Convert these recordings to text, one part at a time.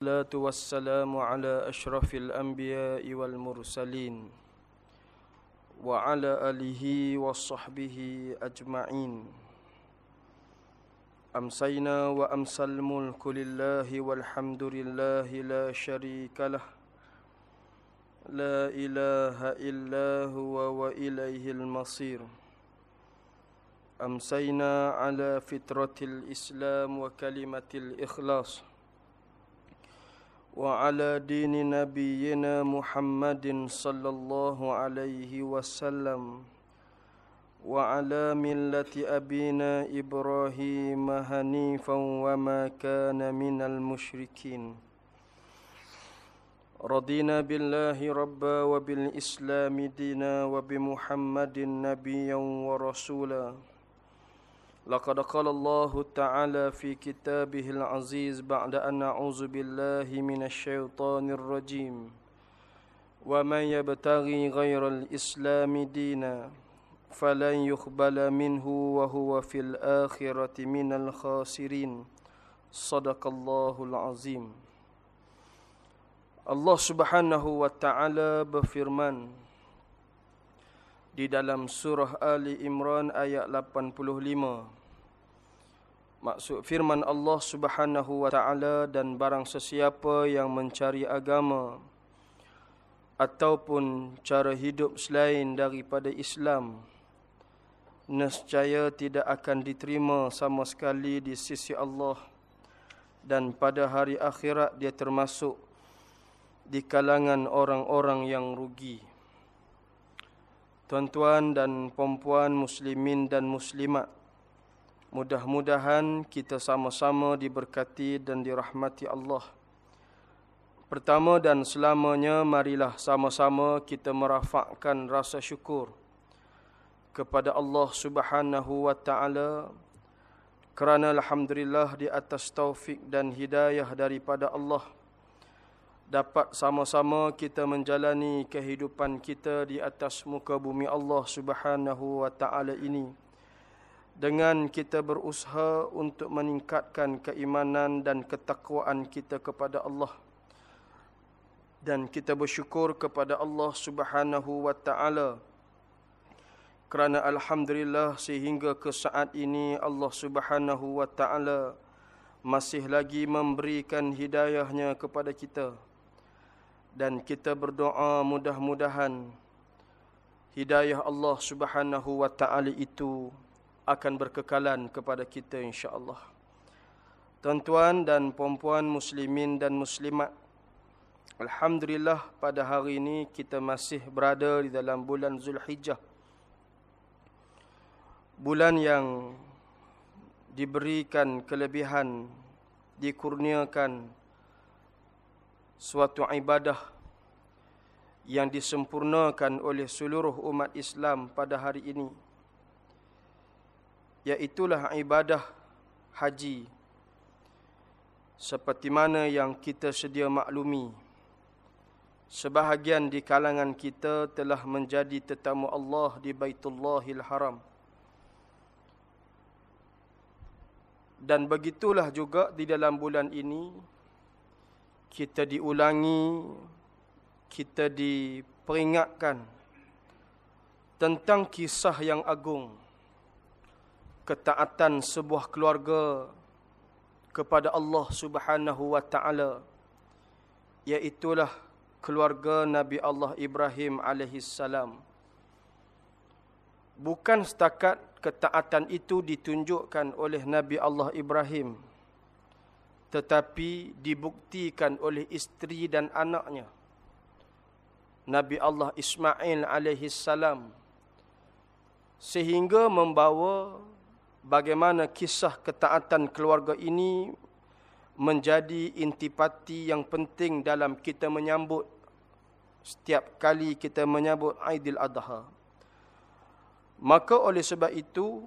الصلاة والسلام على أشرف الأنبياء والمرسلين وعلى آله وصحبه أجمعين أمسينا وأمسى الملك لله والحمد لله لا شريك له لا إله إلا هو وإليه المصير أمسينا على فطرة الإسلام وكلمة الإخلاص وعلى دين نبينا محمد صلى الله عليه وسلم وعلى ملة أبينا إبراهيم هنيفا وما كان من المشركين رضينا بالله ربا وبالإسلام دينا وبمحمد نبيا ورسولا لقد قال الله تعالى في كتابه العزيز بعد أن نعوذ بالله من الشيطان الرجيم ومن يبتغي غير الإسلام دينا فلن يقبل منه وهو في الآخرة من الخاسرين صدق الله العظيم Allah Subhanahu wa taala berfirman di dalam surah Ali Imran ayat 85 Maksud firman Allah Subhanahu wa taala dan barang sesiapa yang mencari agama ataupun cara hidup selain daripada Islam nescaya tidak akan diterima sama sekali di sisi Allah dan pada hari akhirat dia termasuk di kalangan orang-orang yang rugi. Tuan-tuan dan puan-puan muslimin dan muslimat Mudah-mudahan kita sama-sama diberkati dan dirahmati Allah. Pertama dan selamanya marilah sama-sama kita merafakkan rasa syukur kepada Allah Subhanahu wa taala kerana alhamdulillah di atas taufik dan hidayah daripada Allah dapat sama-sama kita menjalani kehidupan kita di atas muka bumi Allah Subhanahu wa taala ini dengan kita berusaha untuk meningkatkan keimanan dan ketakwaan kita kepada Allah. Dan kita bersyukur kepada Allah Subhanahu wa taala. Kerana alhamdulillah sehingga ke saat ini Allah Subhanahu wa taala masih lagi memberikan hidayahnya kepada kita. Dan kita berdoa mudah-mudahan hidayah Allah Subhanahu wa taala itu akan berkekalan kepada kita insya-Allah. Tuan-tuan dan puan-puan muslimin dan muslimat, alhamdulillah pada hari ini kita masih berada di dalam bulan Zulhijjah. Bulan yang diberikan kelebihan, dikurniakan suatu ibadah yang disempurnakan oleh seluruh umat Islam pada hari ini iaitulah ibadah haji. Seperti mana yang kita sedia maklumi. Sebahagian di kalangan kita telah menjadi tetamu Allah di Baitullahil Haram. Dan begitulah juga di dalam bulan ini kita diulangi kita diperingatkan tentang kisah yang agung ketaatan sebuah keluarga kepada Allah Subhanahu wa taala iaitulah keluarga Nabi Allah Ibrahim alaihi salam. Bukan setakat ketaatan itu ditunjukkan oleh Nabi Allah Ibrahim tetapi dibuktikan oleh isteri dan anaknya Nabi Allah Ismail alaihi salam sehingga membawa bagaimana kisah ketaatan keluarga ini menjadi intipati yang penting dalam kita menyambut setiap kali kita menyambut Aidil Adha. Maka oleh sebab itu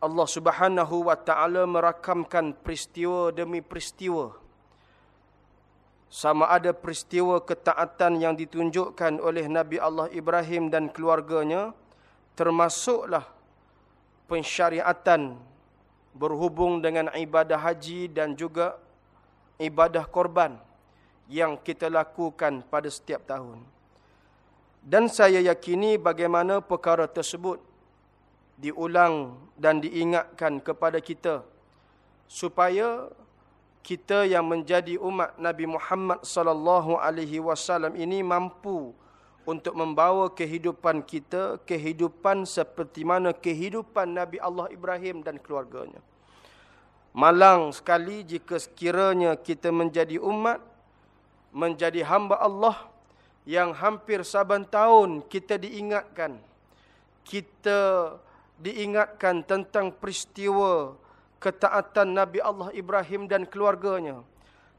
Allah Subhanahu wa taala merakamkan peristiwa demi peristiwa sama ada peristiwa ketaatan yang ditunjukkan oleh Nabi Allah Ibrahim dan keluarganya termasuklah pensyariatan berhubung dengan ibadah haji dan juga ibadah korban yang kita lakukan pada setiap tahun. Dan saya yakini bagaimana perkara tersebut diulang dan diingatkan kepada kita supaya kita yang menjadi umat Nabi Muhammad sallallahu alaihi wasallam ini mampu untuk membawa kehidupan kita kehidupan seperti mana kehidupan Nabi Allah Ibrahim dan keluarganya. Malang sekali jika sekiranya kita menjadi umat menjadi hamba Allah yang hampir saban tahun kita diingatkan kita diingatkan tentang peristiwa ketaatan Nabi Allah Ibrahim dan keluarganya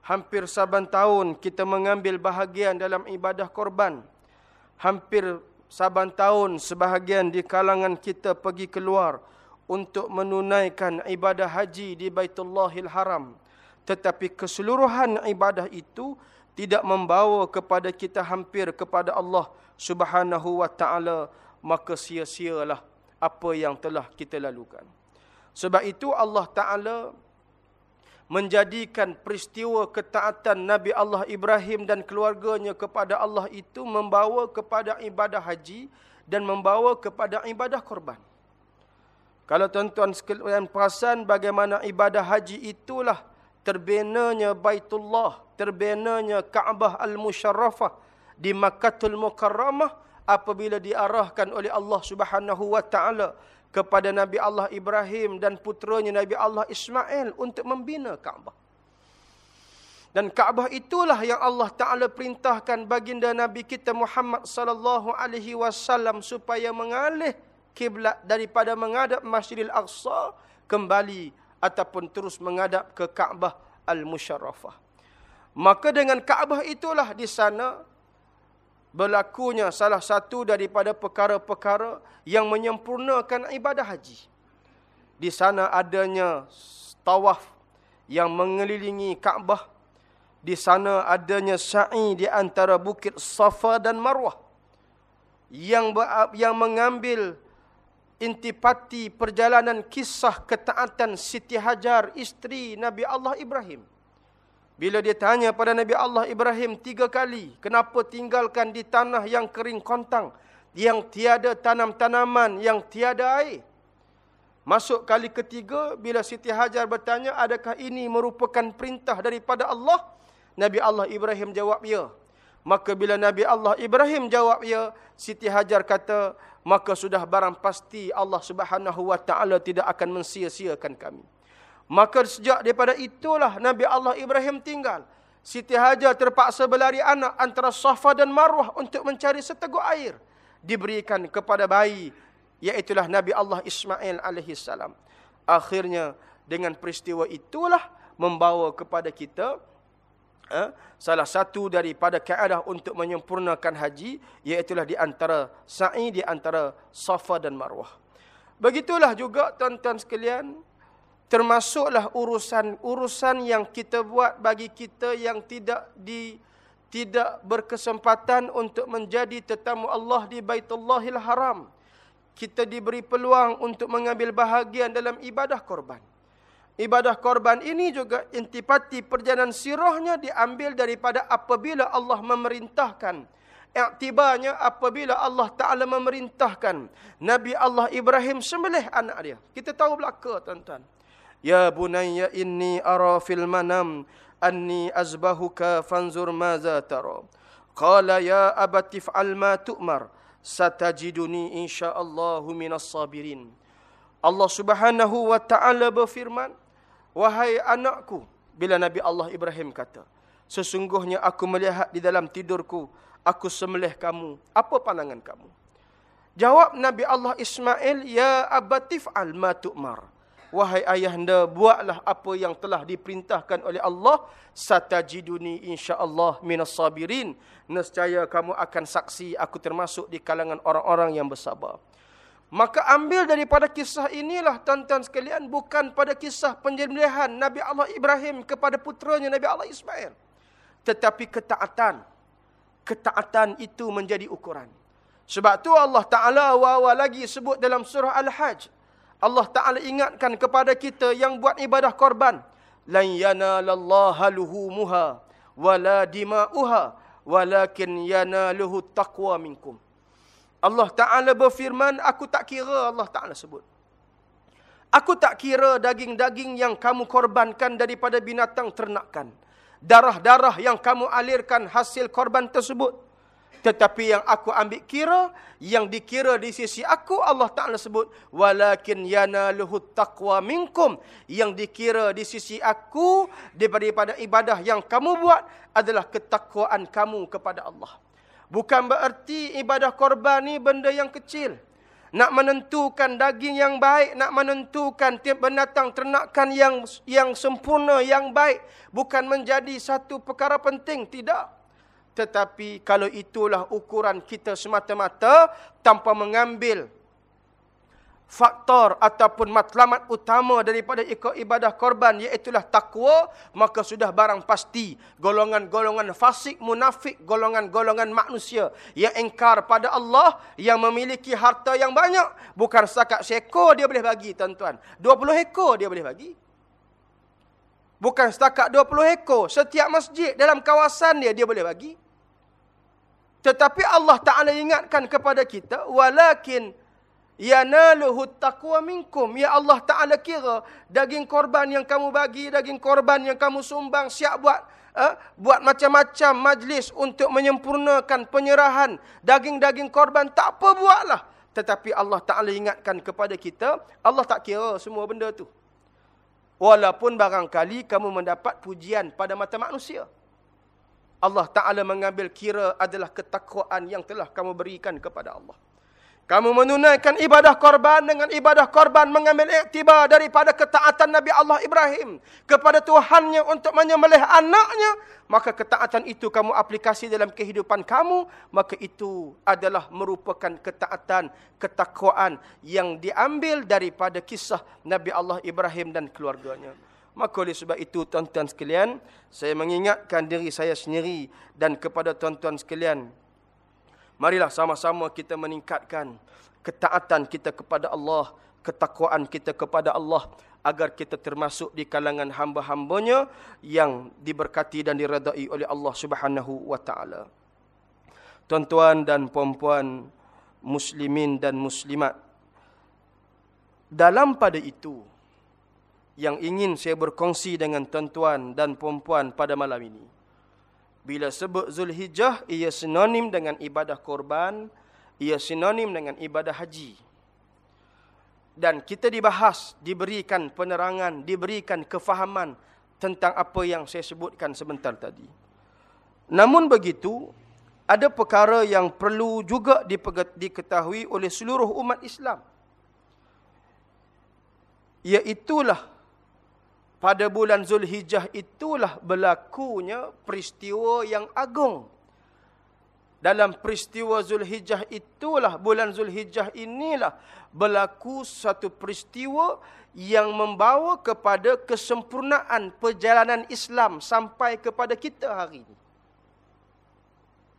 hampir saban tahun kita mengambil bahagian dalam ibadah korban hampir saban tahun sebahagian di kalangan kita pergi keluar untuk menunaikan ibadah haji di Baitullahil Haram tetapi keseluruhan ibadah itu tidak membawa kepada kita hampir kepada Allah Subhanahu wa taala maka sia-sialah apa yang telah kita lalukan. Sebab itu Allah taala menjadikan peristiwa ketaatan Nabi Allah Ibrahim dan keluarganya kepada Allah itu membawa kepada ibadah haji dan membawa kepada ibadah korban. Kalau tuan-tuan sekalian perasan bagaimana ibadah haji itulah terbenanya Baitullah terbenanya Kaabah Al-Musharrafah di Makkatul Mukarramah apabila diarahkan oleh Allah Subhanahu wa taala kepada Nabi Allah Ibrahim dan putranya Nabi Allah Ismail untuk membina Kaabah. Dan Kaabah itulah yang Allah Taala perintahkan baginda Nabi kita Muhammad sallallahu alaihi wasallam supaya mengalih kiblat daripada menghadap Masjidil Aqsa kembali ataupun terus menghadap ke Kaabah Al-Musharrafah. Maka dengan Kaabah itulah di sana berlakunya salah satu daripada perkara-perkara yang menyempurnakan ibadah haji. Di sana adanya tawaf yang mengelilingi Kaabah. Di sana adanya sa'i di antara bukit Safa dan Marwah. Yang yang mengambil intipati perjalanan kisah ketaatan Siti Hajar isteri Nabi Allah Ibrahim. Bila dia tanya pada Nabi Allah Ibrahim tiga kali, kenapa tinggalkan di tanah yang kering kontang, yang tiada tanam-tanaman, yang tiada air? Masuk kali ketiga, bila Siti Hajar bertanya, adakah ini merupakan perintah daripada Allah? Nabi Allah Ibrahim jawab, ya. Maka bila Nabi Allah Ibrahim jawab, ya, Siti Hajar kata, maka sudah barang pasti Allah subhanahu ta'ala tidak akan mensia-siakan kami. Maka sejak daripada itulah Nabi Allah Ibrahim tinggal. Siti Hajar terpaksa berlari anak antara Safa dan Marwah untuk mencari seteguk air. Diberikan kepada bayi. Iaitulah Nabi Allah Ismail AS. Akhirnya dengan peristiwa itulah membawa kepada kita. Eh, salah satu daripada keadaan untuk menyempurnakan haji. Iaitulah di antara sa'i di antara Safa dan Marwah. Begitulah juga tuan-tuan sekalian termasuklah urusan-urusan yang kita buat bagi kita yang tidak di tidak berkesempatan untuk menjadi tetamu Allah di Baitullahil Haram. Kita diberi peluang untuk mengambil bahagian dalam ibadah korban. Ibadah korban ini juga intipati perjalanan sirahnya diambil daripada apabila Allah memerintahkan. Iktibarnya apabila Allah Ta'ala memerintahkan Nabi Allah Ibrahim sembelih anak dia. Kita tahu belaka tuan-tuan. Ya bunayya inni ara fil manam anni azbahuka fanzur maza tara. Qala ya abati fa'al ma tu'mar satajiduni insyaallah minas sabirin. Allah Subhanahu wa taala berfirman, wahai anakku, bila Nabi Allah Ibrahim kata, sesungguhnya aku melihat di dalam tidurku, aku sembelih kamu, apa pandangan kamu? Jawab Nabi Allah Ismail, ya abati fa'al ma tu'mar. Wahai ayahanda, buatlah apa yang telah diperintahkan oleh Allah. Satajiduni insyaAllah minas sabirin. Nescaya kamu akan saksi aku termasuk di kalangan orang-orang yang bersabar. Maka ambil daripada kisah inilah tuan-tuan sekalian. Bukan pada kisah penjelihan Nabi Allah Ibrahim kepada putranya Nabi Allah Ismail. Tetapi ketaatan. Ketaatan itu menjadi ukuran. Sebab tu Allah Ta'ala wawa lagi sebut dalam surah Al-Hajj. Allah Ta'ala ingatkan kepada kita yang buat ibadah korban. lan yanalallaha luhumuha wala dima'uha walakin yanaluhu taqwa minkum. Allah Ta'ala berfirman, aku tak kira Allah Ta'ala sebut. Aku tak kira daging-daging yang kamu korbankan daripada binatang ternakan. Darah-darah yang kamu alirkan hasil korban tersebut. Tetapi yang aku ambil kira, yang dikira di sisi aku, Allah Ta'ala sebut, Walakin yanaluhu taqwa minkum. Yang dikira di sisi aku, daripada ibadah yang kamu buat, adalah ketakwaan kamu kepada Allah. Bukan bererti ibadah korban ni benda yang kecil. Nak menentukan daging yang baik, nak menentukan tiap binatang ternakan yang yang sempurna, yang baik. Bukan menjadi satu perkara penting, tidak. Tetapi kalau itulah ukuran kita semata-mata tanpa mengambil faktor ataupun matlamat utama daripada ibadah korban iaitulah takwa maka sudah barang pasti golongan-golongan fasik munafik golongan-golongan manusia yang engkar pada Allah yang memiliki harta yang banyak bukan setakat seekor dia boleh bagi tuan-tuan 20 ekor dia boleh bagi Bukan setakat 20 ekor. Setiap masjid dalam kawasan dia, dia boleh bagi. Tetapi Allah Ta'ala ingatkan kepada kita. Walakin yanaluhu taqwa minkum. Ya Allah Ta'ala kira daging korban yang kamu bagi, daging korban yang kamu sumbang, siap buat eh, buat macam-macam majlis untuk menyempurnakan penyerahan daging-daging korban. Tak apa buatlah. Tetapi Allah Ta'ala ingatkan kepada kita, Allah tak kira semua benda tu. Walaupun barangkali kamu mendapat pujian pada mata manusia. Allah Ta'ala mengambil kira adalah ketakwaan yang telah kamu berikan kepada Allah. Kamu menunaikan ibadah korban dengan ibadah korban mengambil iktibar daripada ketaatan Nabi Allah Ibrahim kepada Tuhannya untuk menyembelih anaknya. Maka ketaatan itu kamu aplikasi dalam kehidupan kamu. Maka itu adalah merupakan ketaatan, ketakwaan yang diambil daripada kisah Nabi Allah Ibrahim dan keluarganya. Maka oleh sebab itu tuan-tuan sekalian, saya mengingatkan diri saya sendiri dan kepada tuan-tuan sekalian, Marilah sama-sama kita meningkatkan ketaatan kita kepada Allah, ketakwaan kita kepada Allah agar kita termasuk di kalangan hamba-hambanya yang diberkati dan diredai oleh Allah Subhanahu wa taala. Tuan-tuan dan puan-puan muslimin dan muslimat dalam pada itu yang ingin saya berkongsi dengan tuan-tuan dan puan-puan pada malam ini bila sebut Zulhijjah, ia sinonim dengan ibadah korban, ia sinonim dengan ibadah haji. Dan kita dibahas, diberikan penerangan, diberikan kefahaman tentang apa yang saya sebutkan sebentar tadi. Namun begitu, ada perkara yang perlu juga diketahui oleh seluruh umat Islam. Iaitulah pada bulan Zulhijjah itulah berlakunya peristiwa yang agung. Dalam peristiwa Zulhijjah itulah, bulan Zulhijjah inilah berlaku satu peristiwa yang membawa kepada kesempurnaan perjalanan Islam sampai kepada kita hari ini.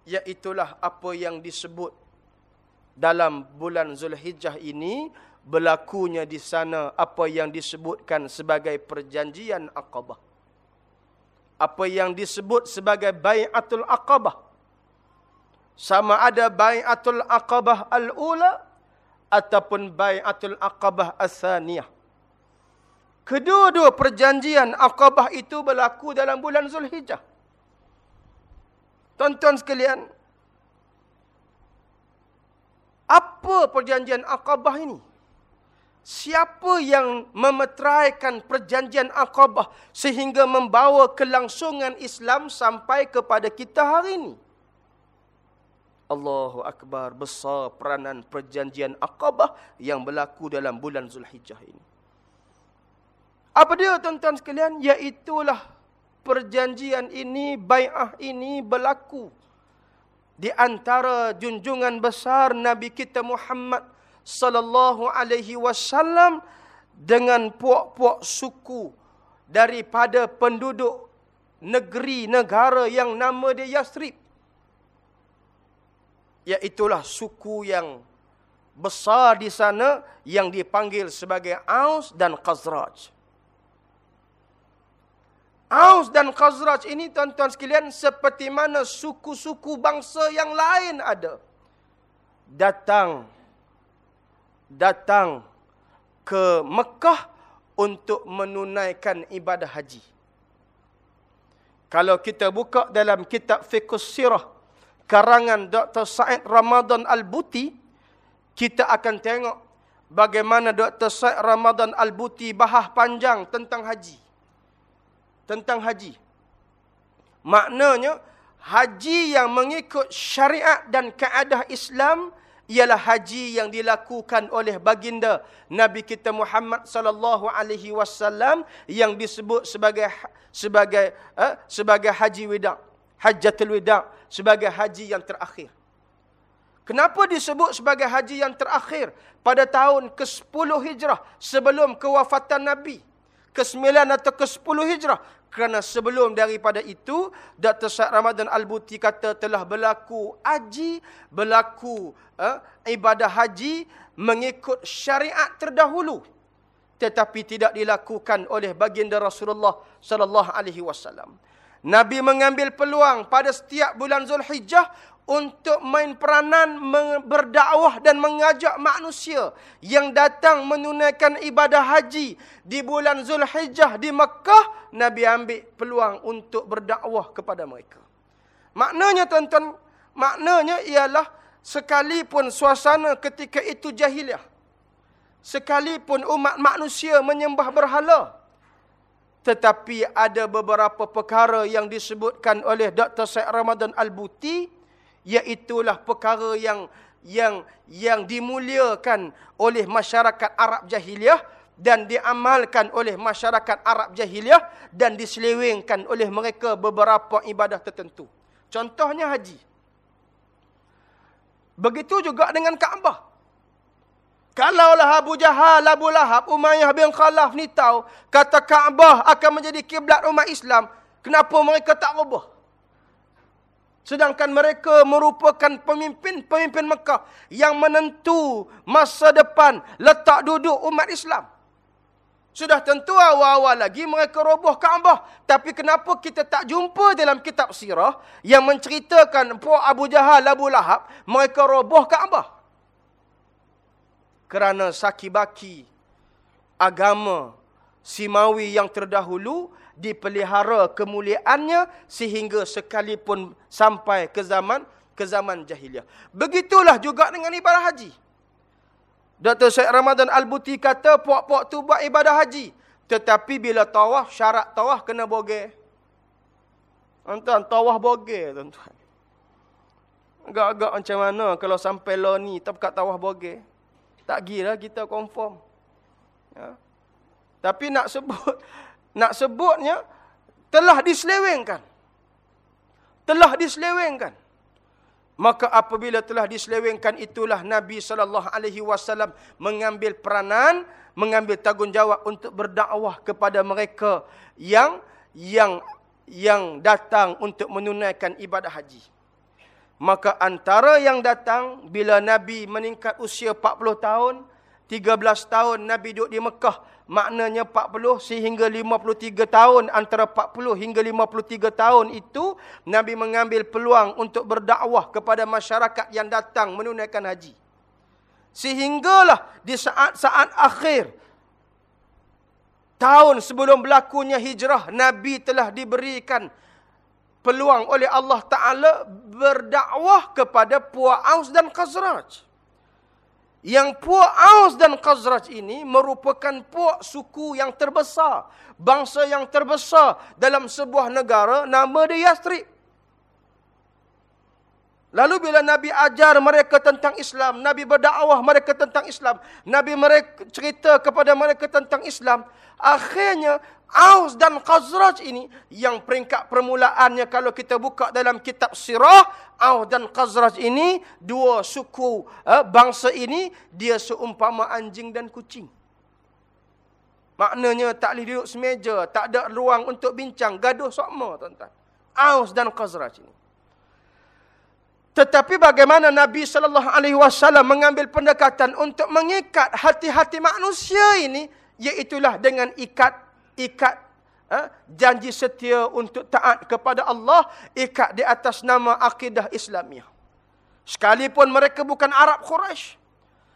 Iaitulah apa yang disebut dalam bulan Zulhijjah ini berlakunya di sana apa yang disebutkan sebagai perjanjian Aqabah. Apa yang disebut sebagai Bai'atul Aqabah. Sama ada Bai'atul Aqabah al-ula ataupun Bai'atul Aqabah as-saniyah. Kedua-dua perjanjian Aqabah itu berlaku dalam bulan Zulhijjah. Tonton sekalian, apa perjanjian Aqabah ini? Siapa yang memeteraikan perjanjian Aqabah sehingga membawa kelangsungan Islam sampai kepada kita hari ini? Allahu Akbar besar peranan perjanjian Aqabah yang berlaku dalam bulan Zulhijjah ini. Apa dia tuan-tuan sekalian? Iaitulah perjanjian ini, bai'ah ini berlaku di antara junjungan besar Nabi kita Muhammad sallallahu alaihi wasallam dengan puak-puak suku daripada penduduk negeri negara yang nama dia Yasrib. Iaitulah suku yang besar di sana yang dipanggil sebagai Aus dan Khazraj. Aus dan Khazraj ini tuan-tuan sekalian seperti mana suku-suku bangsa yang lain ada. Datang datang ke Mekah untuk menunaikan ibadah haji. Kalau kita buka dalam kitab Fiqh Sirah karangan Dr. Said Ramadan Al-Buti, kita akan tengok bagaimana Dr. Said Ramadan Al-Buti bahas panjang tentang haji tentang haji. Maknanya haji yang mengikut syariat dan kaedah Islam ialah haji yang dilakukan oleh baginda Nabi kita Muhammad sallallahu alaihi wasallam yang disebut sebagai sebagai eh, sebagai haji wida, hajjatul wida, sebagai haji yang terakhir. Kenapa disebut sebagai haji yang terakhir pada tahun ke-10 Hijrah sebelum kewafatan Nabi? Ke-9 atau ke-10 Hijrah kerana sebelum daripada itu, Dr. Syed Ramadan Al-Buti kata telah berlaku haji, berlaku eh, ibadah haji mengikut syariat terdahulu. Tetapi tidak dilakukan oleh baginda Rasulullah sallallahu alaihi wasallam. Nabi mengambil peluang pada setiap bulan Zulhijjah untuk main peranan berdakwah dan mengajak manusia yang datang menunaikan ibadah haji di bulan Zulhijjah di Mekah Nabi ambil peluang untuk berdakwah kepada mereka maknanya tuan-tuan maknanya ialah sekalipun suasana ketika itu jahiliah sekalipun umat manusia menyembah berhala tetapi ada beberapa perkara yang disebutkan oleh Dr. Syed Ramadan Al-Buti iaitulah perkara yang yang yang dimuliakan oleh masyarakat Arab jahiliah dan diamalkan oleh masyarakat Arab jahiliah dan diselewengkan oleh mereka beberapa ibadah tertentu. Contohnya haji. Begitu juga dengan Kaabah. Kalaulah Abu Jahal, Abu Lahab, Umayyah bin Khalaf ni tahu kata Kaabah akan menjadi kiblat umat Islam, kenapa mereka tak ubah? Sedangkan mereka merupakan pemimpin-pemimpin Mekah yang menentu masa depan letak duduk umat Islam. Sudah tentu awal-awal lagi mereka roboh Kaabah. Tapi kenapa kita tak jumpa dalam kitab sirah yang menceritakan Puan Abu Jahal, Abu Lahab, mereka roboh Kaabah. Kerana sakibaki agama Simawi yang terdahulu dipelihara kemuliaannya sehingga sekalipun sampai ke zaman ke zaman jahiliah. Begitulah juga dengan ibadah haji. Dr. Syed Ramadan Al-Buti kata puak-puak tu buat ibadah haji. Tetapi bila tawaf, syarat tawaf kena boge. Tuan-tuan, tawaf boge tuan-tuan. Agak-agak macam mana kalau sampai lo ni tak kat tawaf boge. Tak gira kita confirm. Ya. Tapi nak sebut nak sebutnya telah diselewengkan. Telah diselewengkan. Maka apabila telah diselewengkan itulah Nabi wasallam mengambil peranan, mengambil tanggungjawab untuk berdakwah kepada mereka yang yang yang datang untuk menunaikan ibadah haji. Maka antara yang datang bila Nabi meningkat usia 40 tahun, 13 tahun Nabi duduk di Mekah. Maknanya 40 sehingga 53 tahun. Antara 40 hingga 53 tahun itu Nabi mengambil peluang untuk berdakwah kepada masyarakat yang datang menunaikan haji. Sehinggalah di saat-saat akhir tahun sebelum berlakunya hijrah Nabi telah diberikan peluang oleh Allah Taala berdakwah kepada Puak Aus dan Khazraj yang puak Aus dan Khazraj ini merupakan puak suku yang terbesar. Bangsa yang terbesar dalam sebuah negara nama dia Yastrib. Lalu bila Nabi ajar mereka tentang Islam, Nabi berdakwah mereka tentang Islam, Nabi mereka cerita kepada mereka tentang Islam, akhirnya Aus dan Khazraj ini yang peringkat permulaannya kalau kita buka dalam kitab sirah, Aus dan Khazraj ini dua suku eh, bangsa ini dia seumpama anjing dan kucing. Maknanya tak boleh duduk semeja, tak ada ruang untuk bincang, gaduh sama tuan-tuan. Aus dan Khazraj ini. Tetapi bagaimana Nabi sallallahu alaihi wasallam mengambil pendekatan untuk mengikat hati-hati manusia ini iaitu dengan ikat ikat ha, janji setia untuk taat kepada Allah ikat di atas nama akidah Islamiah. Sekalipun mereka bukan Arab Quraisy,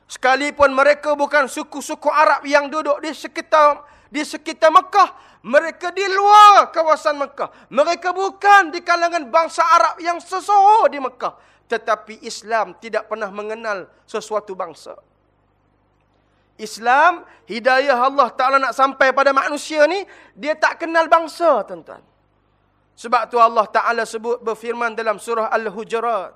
sekalipun mereka bukan suku-suku Arab yang duduk di sekitar di sekitar Mekah, mereka di luar kawasan Mekah. Mereka bukan di kalangan bangsa Arab yang sesoho di Mekah, tetapi Islam tidak pernah mengenal sesuatu bangsa. Islam, hidayah Allah Ta'ala nak sampai pada manusia ni, dia tak kenal bangsa, tuan-tuan. Sebab tu Allah Ta'ala sebut berfirman dalam surah Al-Hujurat.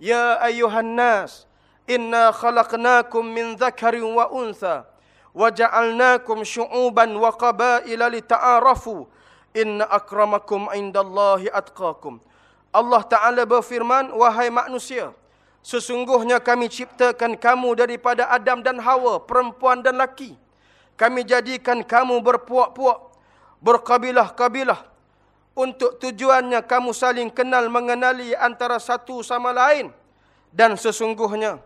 Ya ayuhan nas, inna khalaqnakum min zakarin wa untha, wa ja'alnakum syu'uban wa qabaila li ta'arafu, inna akramakum indallahi atqakum. Allah Ta'ala berfirman, wahai manusia, Sesungguhnya kami ciptakan kamu daripada Adam dan Hawa, perempuan dan laki. Kami jadikan kamu berpuak-puak, berkabilah-kabilah. Untuk tujuannya kamu saling kenal mengenali antara satu sama lain. Dan sesungguhnya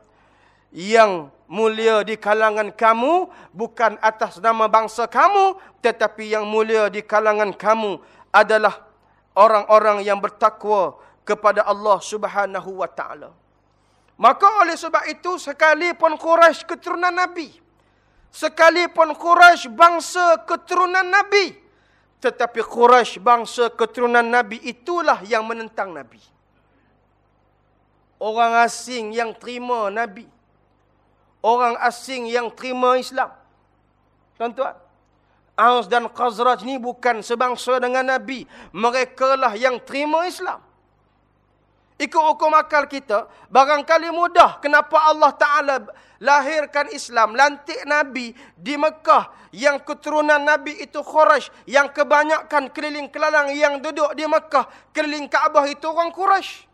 yang mulia di kalangan kamu bukan atas nama bangsa kamu. Tetapi yang mulia di kalangan kamu adalah orang-orang yang bertakwa kepada Allah subhanahu wa ta'ala. Maka oleh sebab itu sekalipun Quraisy keturunan Nabi. Sekalipun Quraisy bangsa keturunan Nabi. Tetapi Quraisy bangsa keturunan Nabi itulah yang menentang Nabi. Orang asing yang terima Nabi. Orang asing yang terima Islam. Tuan-tuan. Aus dan Khazraj ni bukan sebangsa dengan Nabi. Mereka lah yang terima Islam. Ikut hukum akal kita, barangkali mudah kenapa Allah Ta'ala lahirkan Islam, lantik Nabi di Mekah, yang keturunan Nabi itu Quraisy, yang kebanyakan keliling kelalang yang duduk di Mekah, keliling Kaabah itu orang Quraisy.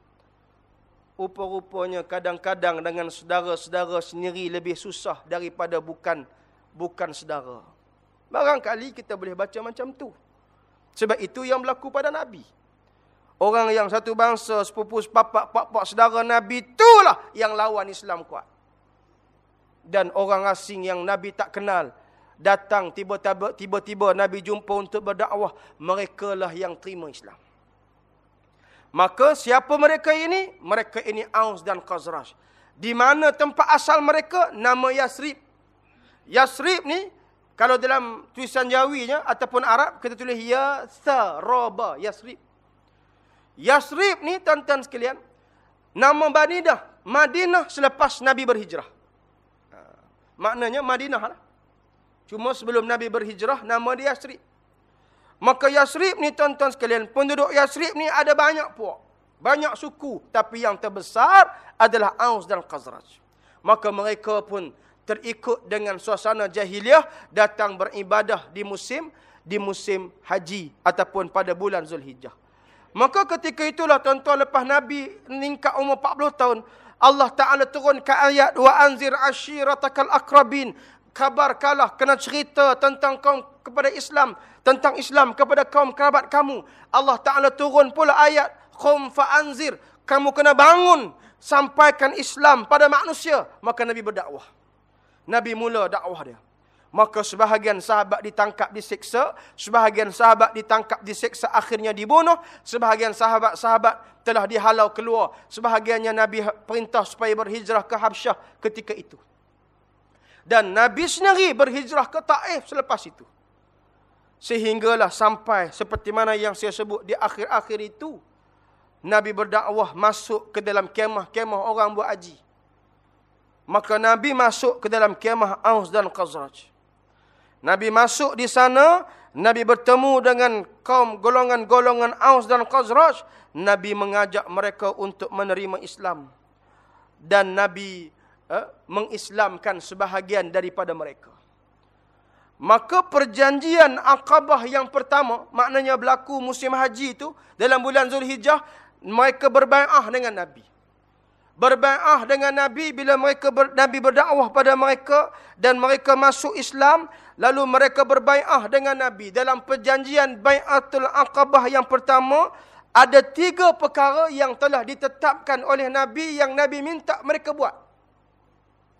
Rupa-rupanya kadang-kadang dengan saudara-saudara sendiri lebih susah daripada bukan bukan saudara. Barangkali kita boleh baca macam tu. Sebab itu yang berlaku pada Nabi. Orang yang satu bangsa, sepupu, sepapak, pak-pak, saudara Nabi, itulah yang lawan Islam kuat. Dan orang asing yang Nabi tak kenal, datang tiba-tiba Nabi jumpa untuk berdakwah, mereka lah yang terima Islam. Maka siapa mereka ini? Mereka ini Aus dan Khazraj. Di mana tempat asal mereka? Nama Yasrib. Yasrib ni, kalau dalam tulisan Jawinya ataupun Arab, kita tulis Yasraba, Yasrib. Yasrib ni tuan-tuan sekalian, nama Madinah, Madinah selepas Nabi berhijrah. Ha, maknanya Madinah lah. Cuma sebelum Nabi berhijrah, nama dia Yasrib. Maka Yasrib ni tuan-tuan sekalian, penduduk Yasrib ni ada banyak puak. Banyak suku. Tapi yang terbesar adalah Aus dan Khazraj. Maka mereka pun terikut dengan suasana jahiliah, datang beribadah di musim di musim haji ataupun pada bulan Zulhijjah. Maka ketika itulah tuan-tuan lepas Nabi meningkat umur 40 tahun. Allah Ta'ala turunkan ayat. Wa anzir ashiratakal akrabin. Kabarkalah kena cerita tentang kaum kepada Islam. Tentang Islam kepada kaum kerabat kamu. Allah Ta'ala turun pula ayat. Qum fa'anzir. Kamu kena bangun. Sampaikan Islam pada manusia. Maka Nabi berdakwah. Nabi mula dakwah dia. Maka sebahagian sahabat ditangkap diseksa. Sebahagian sahabat ditangkap diseksa akhirnya dibunuh. Sebahagian sahabat-sahabat telah dihalau keluar. Sebahagiannya Nabi perintah supaya berhijrah ke Habsyah ketika itu. Dan Nabi sendiri berhijrah ke Taif selepas itu. Sehinggalah sampai seperti mana yang saya sebut di akhir-akhir itu. Nabi berdakwah masuk ke dalam kemah-kemah orang buat haji. Maka Nabi masuk ke dalam kemah Aus dan Khazraj. Nabi masuk di sana, Nabi bertemu dengan kaum golongan-golongan Aus dan Khazraj. Nabi mengajak mereka untuk menerima Islam. Dan Nabi eh, mengislamkan sebahagian daripada mereka. Maka perjanjian akabah yang pertama, maknanya berlaku musim haji itu, dalam bulan Zulhijjah, mereka berbai'ah dengan Nabi berbai'ah dengan Nabi bila mereka ber, Nabi berdakwah pada mereka dan mereka masuk Islam lalu mereka berbai'ah dengan Nabi. Dalam perjanjian bai'atul aqabah yang pertama ada tiga perkara yang telah ditetapkan oleh Nabi yang Nabi minta mereka buat.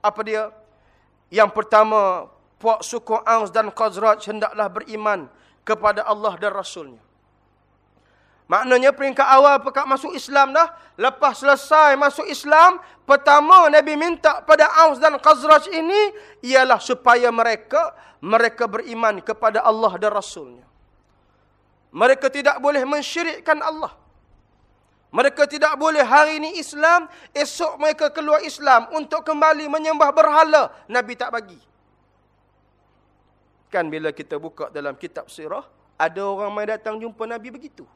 Apa dia? Yang pertama puak suku Aus dan Khazraj hendaklah beriman kepada Allah dan Rasulnya. Maknanya peringkat awal pekat masuk Islam dah. Lepas selesai masuk Islam, pertama Nabi minta pada Aus dan Khazraj ini ialah supaya mereka mereka beriman kepada Allah dan Rasulnya. Mereka tidak boleh mensyirikkan Allah. Mereka tidak boleh hari ini Islam, esok mereka keluar Islam untuk kembali menyembah berhala. Nabi tak bagi. Kan bila kita buka dalam kitab sirah, ada orang mai datang jumpa Nabi begitu.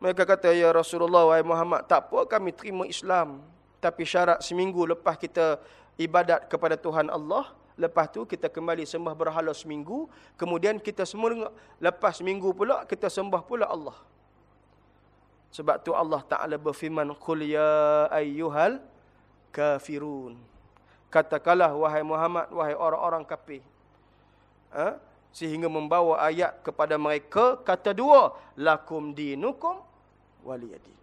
Mereka kata, Ya Rasulullah, wahai Muhammad, tak apa kami terima Islam. Tapi syarat seminggu lepas kita ibadat kepada Tuhan Allah, lepas tu kita kembali sembah berhala seminggu, kemudian kita semua lepas seminggu pula, kita sembah pula Allah. Sebab tu Allah Ta'ala berfirman, Qul ya ayyuhal kafirun. Katakanlah, wahai Muhammad, wahai orang-orang kafir. Ha? Sehingga membawa ayat kepada mereka, kata dua, Lakum dinukum waliyadin.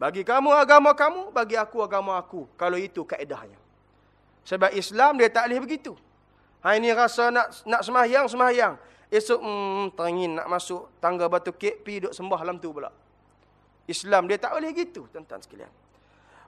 Bagi kamu agama kamu, bagi aku agama aku. Kalau itu kaedahnya. Sebab Islam dia tak boleh begitu. Ha ini rasa nak nak semahyang, semahyang. Esok hmm, teringin nak masuk tangga batu kek, pi duduk sembah dalam tu pula. Islam dia tak boleh gitu, tuan-tuan sekalian.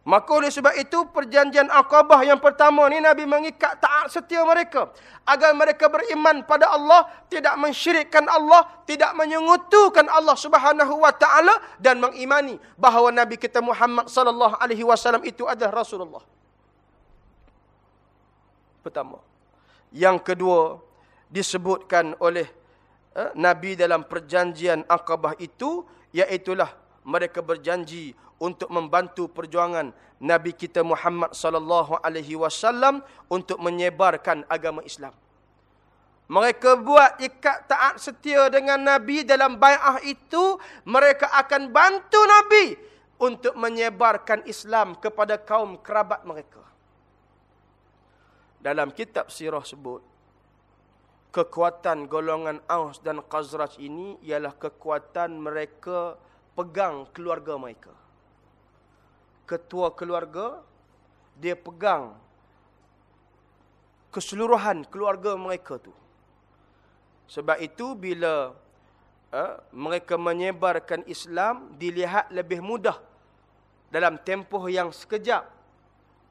Maka oleh sebab itu perjanjian Aqabah yang pertama ni Nabi mengikat taat setia mereka agar mereka beriman pada Allah, tidak mensyirikkan Allah, tidak menyekutukan Allah Subhanahu wa taala dan mengimani bahawa Nabi kita Muhammad sallallahu alaihi wasallam itu adalah Rasulullah. Pertama. Yang kedua disebutkan oleh eh, Nabi dalam perjanjian Aqabah itu iaitu mereka berjanji untuk membantu perjuangan Nabi kita Muhammad sallallahu alaihi wasallam untuk menyebarkan agama Islam. Mereka buat ikat taat setia dengan Nabi dalam bai'ah itu, mereka akan bantu Nabi untuk menyebarkan Islam kepada kaum kerabat mereka. Dalam kitab sirah sebut, kekuatan golongan Aus dan Khazraj ini ialah kekuatan mereka pegang keluarga mereka ketua keluarga dia pegang keseluruhan keluarga mereka tu. Sebab itu bila uh, mereka menyebarkan Islam dilihat lebih mudah dalam tempoh yang sekejap.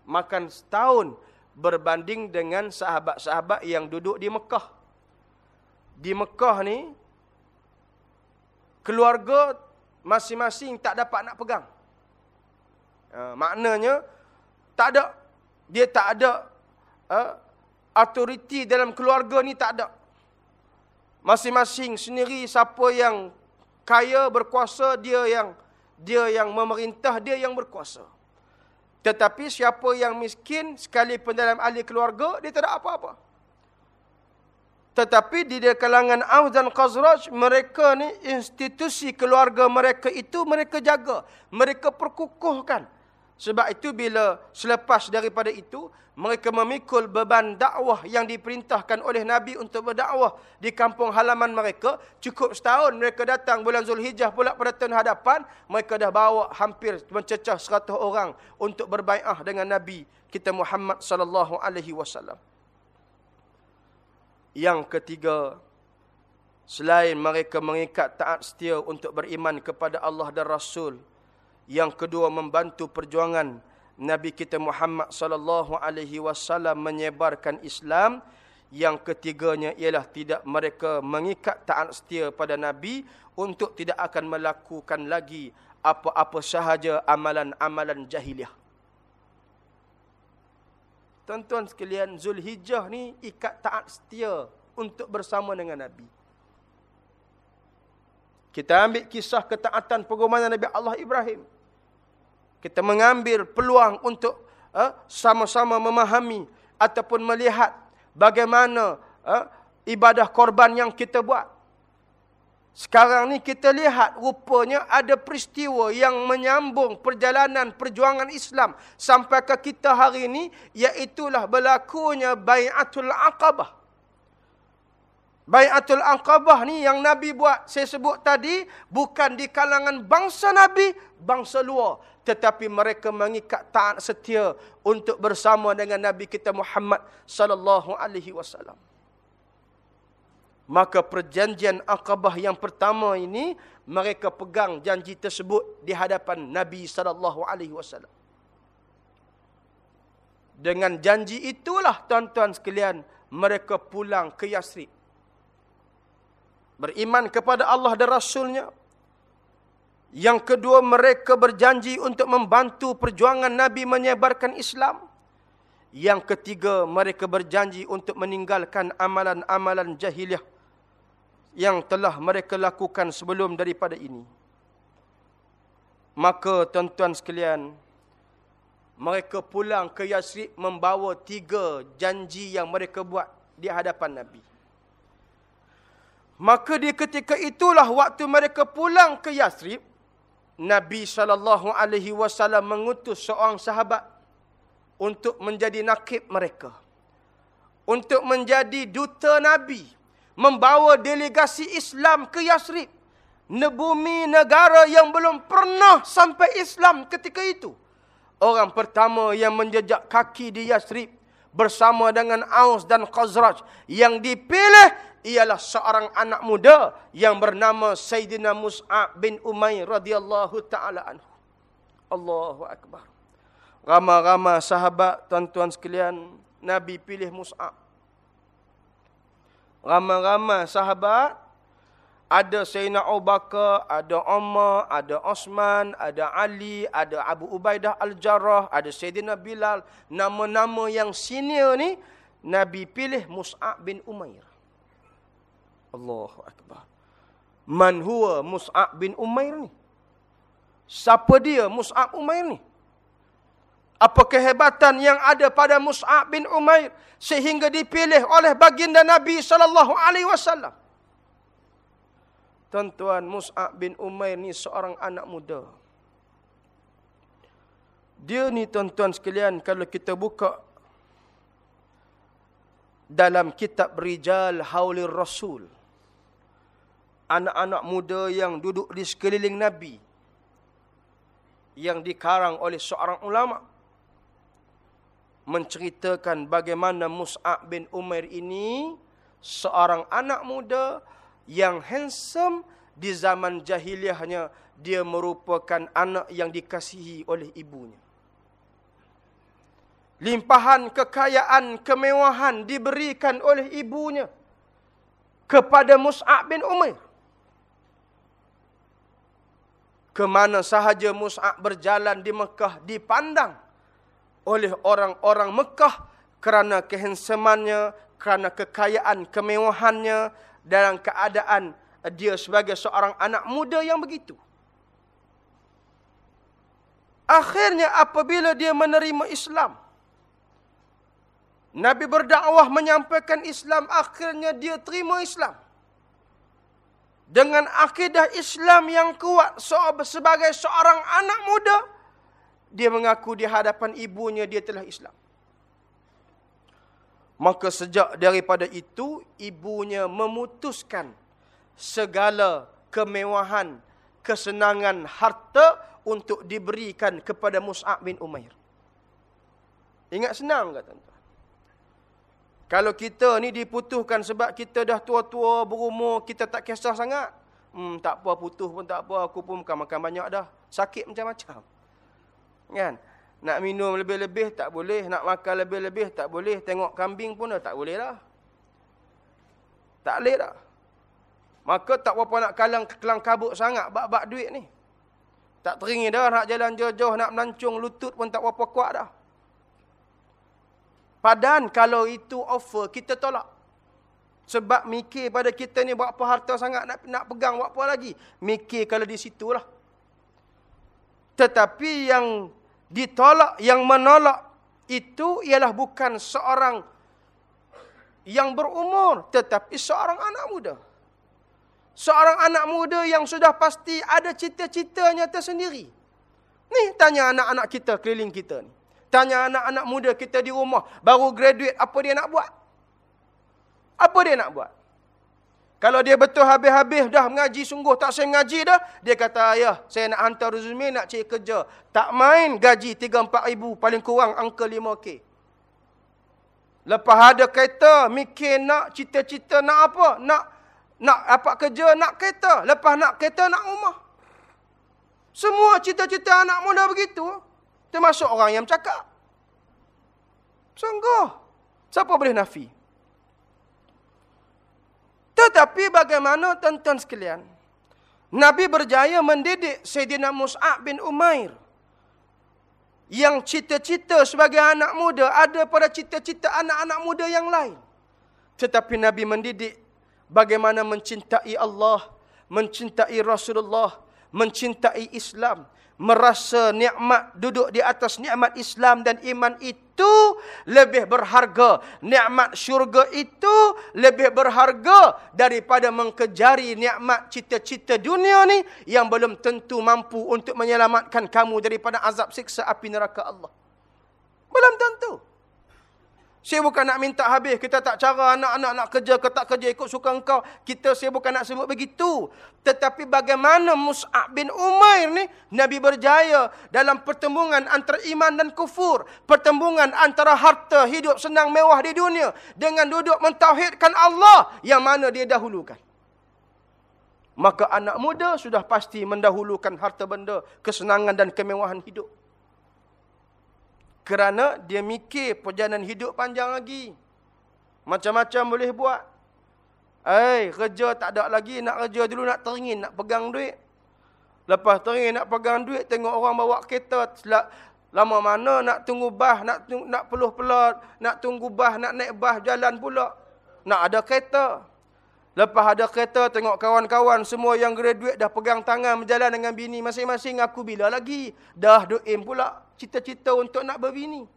Makan setahun berbanding dengan sahabat-sahabat yang duduk di Mekah. Di Mekah ni keluarga masing-masing tak dapat nak pegang Uh, maknanya tak ada dia tak ada uh, autoriti dalam keluarga ni tak ada. Masing-masing sendiri siapa yang kaya berkuasa dia yang dia yang memerintah dia yang berkuasa. Tetapi siapa yang miskin sekalipun dalam ahli keluarga dia tak ada apa-apa. Tetapi di kalangan Aus dan Khazraj mereka ni institusi keluarga mereka itu mereka jaga, mereka perkukuhkan. Sebab itu bila selepas daripada itu, mereka memikul beban dakwah yang diperintahkan oleh Nabi untuk berdakwah di kampung halaman mereka. Cukup setahun mereka datang bulan Zulhijjah pula pada tahun hadapan. Mereka dah bawa hampir mencecah seratus orang untuk berbaiah dengan Nabi kita Muhammad sallallahu alaihi wasallam. Yang ketiga, selain mereka mengikat taat setia untuk beriman kepada Allah dan Rasul, yang kedua membantu perjuangan Nabi kita Muhammad sallallahu alaihi wasallam menyebarkan Islam. Yang ketiganya ialah tidak mereka mengikat taat setia pada Nabi untuk tidak akan melakukan lagi apa-apa sahaja amalan-amalan jahiliah. Tuan-tuan sekalian, Zulhijjah ni ikat taat setia untuk bersama dengan Nabi. Kita ambil kisah ketaatan pengumuman Nabi Allah Ibrahim. Kita mengambil peluang untuk uh, sama-sama memahami ataupun melihat bagaimana uh, ibadah korban yang kita buat. Sekarang ni kita lihat rupanya ada peristiwa yang menyambung perjalanan perjuangan Islam sampai ke kita hari ini iaitulah berlakunya Bai'atul Aqabah. Bayatul Aqabah ni yang Nabi buat, saya sebut tadi, bukan di kalangan bangsa Nabi, bangsa luar. Tetapi mereka mengikat taat setia untuk bersama dengan Nabi kita Muhammad sallallahu alaihi wasallam. Maka perjanjian Aqabah yang pertama ini mereka pegang janji tersebut di hadapan Nabi sallallahu alaihi wasallam. Dengan janji itulah tuan-tuan sekalian mereka pulang ke Yasrib. Beriman kepada Allah dan Rasulnya. Yang kedua mereka berjanji untuk membantu perjuangan Nabi menyebarkan Islam. Yang ketiga mereka berjanji untuk meninggalkan amalan-amalan jahiliah yang telah mereka lakukan sebelum daripada ini. Maka tuan-tuan sekalian, mereka pulang ke Yasrib membawa tiga janji yang mereka buat di hadapan Nabi. Maka di ketika itulah waktu mereka pulang ke Yasrib, Nabi saw mengutus seorang sahabat untuk menjadi nakib mereka. Untuk menjadi duta Nabi membawa delegasi Islam ke Yasrib. Nebumi negara yang belum pernah sampai Islam ketika itu. Orang pertama yang menjejak kaki di Yasrib bersama dengan Aus dan Khazraj. Yang dipilih ialah seorang anak muda yang bernama Sayyidina Mus'ab bin Umair radhiyallahu taala anhu. Allahu akbar. Ramai-ramai sahabat tuan-tuan sekalian, Nabi pilih Mus'ab ramai-ramai sahabat ada Sayyidina Abu Bakar, ada Umar, ada Osman, ada Ali, ada Abu Ubaidah Al-Jarrah, ada Sayyidina Bilal. Nama-nama yang senior ni, Nabi pilih Mus'ab bin Umair. Allahu Akbar. Man huwa Mus'ab bin Umair ni? Siapa dia Mus'ab Umair ni? Apa kehebatan yang ada pada Mus'ab bin Umair sehingga dipilih oleh baginda Nabi sallallahu alaihi wasallam? Tuan-tuan, Mus'ab bin Umair ni seorang anak muda. Dia ni tuan-tuan sekalian kalau kita buka dalam kitab Rijal Haulir Rasul. Anak-anak muda yang duduk di sekeliling Nabi. Yang dikarang oleh seorang ulama' menceritakan bagaimana Mus'ab bin Umair ini seorang anak muda yang handsome di zaman jahiliahnya dia merupakan anak yang dikasihi oleh ibunya. Limpahan kekayaan, kemewahan diberikan oleh ibunya kepada Mus'ab bin Umair. Kemana sahaja Mus'ab berjalan di Mekah dipandang oleh orang-orang Mekah kerana kehensemannya, kerana kekayaan, kemewahannya dalam keadaan dia sebagai seorang anak muda yang begitu. Akhirnya apabila dia menerima Islam, Nabi berdakwah menyampaikan Islam, akhirnya dia terima Islam. Dengan akidah Islam yang kuat sebagai seorang anak muda, dia mengaku di hadapan ibunya dia telah Islam. Maka sejak daripada itu, ibunya memutuskan segala kemewahan, kesenangan, harta untuk diberikan kepada Mus'ab bin Umair. Ingat senang tak tuan-tuan? Kalau kita ni diputuskan sebab kita dah tua-tua, berumur, kita tak kisah sangat. Hmm, tak apa, putus pun tak apa, aku pun makan, banyak dah. Sakit macam-macam. Kan? Nak minum lebih-lebih tak boleh, nak makan lebih-lebih tak boleh, tengok kambing pun dah tak boleh dah. Tak boleh dah. Maka tak apa nak kalang kelang kabut sangat bab-bab duit ni. Tak teringin dah nak jalan jauh-jauh, nak melancung lutut pun tak apa kuat dah. Padan kalau itu offer, kita tolak. Sebab mikir pada kita ni buat apa harta sangat nak nak pegang buat apa lagi. Mikir kalau di situlah. Tetapi yang ditolak, yang menolak itu ialah bukan seorang yang berumur. Tetapi seorang anak muda. Seorang anak muda yang sudah pasti ada cita-citanya tersendiri. Ni tanya anak-anak kita keliling kita ni. Tanya anak-anak muda kita di rumah. Baru graduate, apa dia nak buat? Apa dia nak buat? Kalau dia betul habis-habis dah mengaji sungguh tak saya mengaji dah, dia kata ayah, saya nak hantar resume nak cari kerja. Tak main gaji 3 4 ribu paling kurang angka 5k. Lepas ada kereta, mikir nak cita-cita nak apa? Nak nak apa kerja, nak kereta. Lepas nak kereta, nak rumah. Semua cita-cita anak muda begitu. Termasuk orang yang cakap. Sungguh. Siapa boleh nafi? Tetapi bagaimana tuan-tuan sekalian? Nabi berjaya mendidik Sayyidina Mus'ab bin Umair. Yang cita-cita sebagai anak muda ada pada cita-cita anak-anak muda yang lain. Tetapi Nabi mendidik bagaimana mencintai Allah, mencintai Rasulullah, mencintai Islam, merasa nikmat duduk di atas nikmat Islam dan iman itu lebih berharga. Nikmat syurga itu lebih berharga daripada mengkejari nikmat cita-cita dunia ni yang belum tentu mampu untuk menyelamatkan kamu daripada azab siksa api neraka Allah. Belum tentu. Saya bukan nak minta habis. Kita tak cara anak-anak nak kerja ke tak kerja ikut suka engkau. Kita saya bukan nak sebut begitu. Tetapi bagaimana Mus'ab bin Umair ni. Nabi berjaya dalam pertembungan antara iman dan kufur. Pertembungan antara harta hidup senang mewah di dunia. Dengan duduk mentauhidkan Allah. Yang mana dia dahulukan. Maka anak muda sudah pasti mendahulukan harta benda. Kesenangan dan kemewahan hidup. Kerana dia mikir perjalanan hidup panjang lagi. Macam-macam boleh buat. Eh, kerja tak ada lagi. Nak kerja dulu nak teringin, nak pegang duit. Lepas teringin nak pegang duit, tengok orang bawa kereta. Lama mana nak tunggu bah, nak tunggu, nak peluh pelot, nak tunggu bah, nak naik bah jalan pula. Nak ada kereta. Lepas ada kereta, tengok kawan-kawan semua yang graduate dah pegang tangan berjalan dengan bini masing-masing. Aku bila lagi? Dah doim pula cita-cita untuk nak berbini.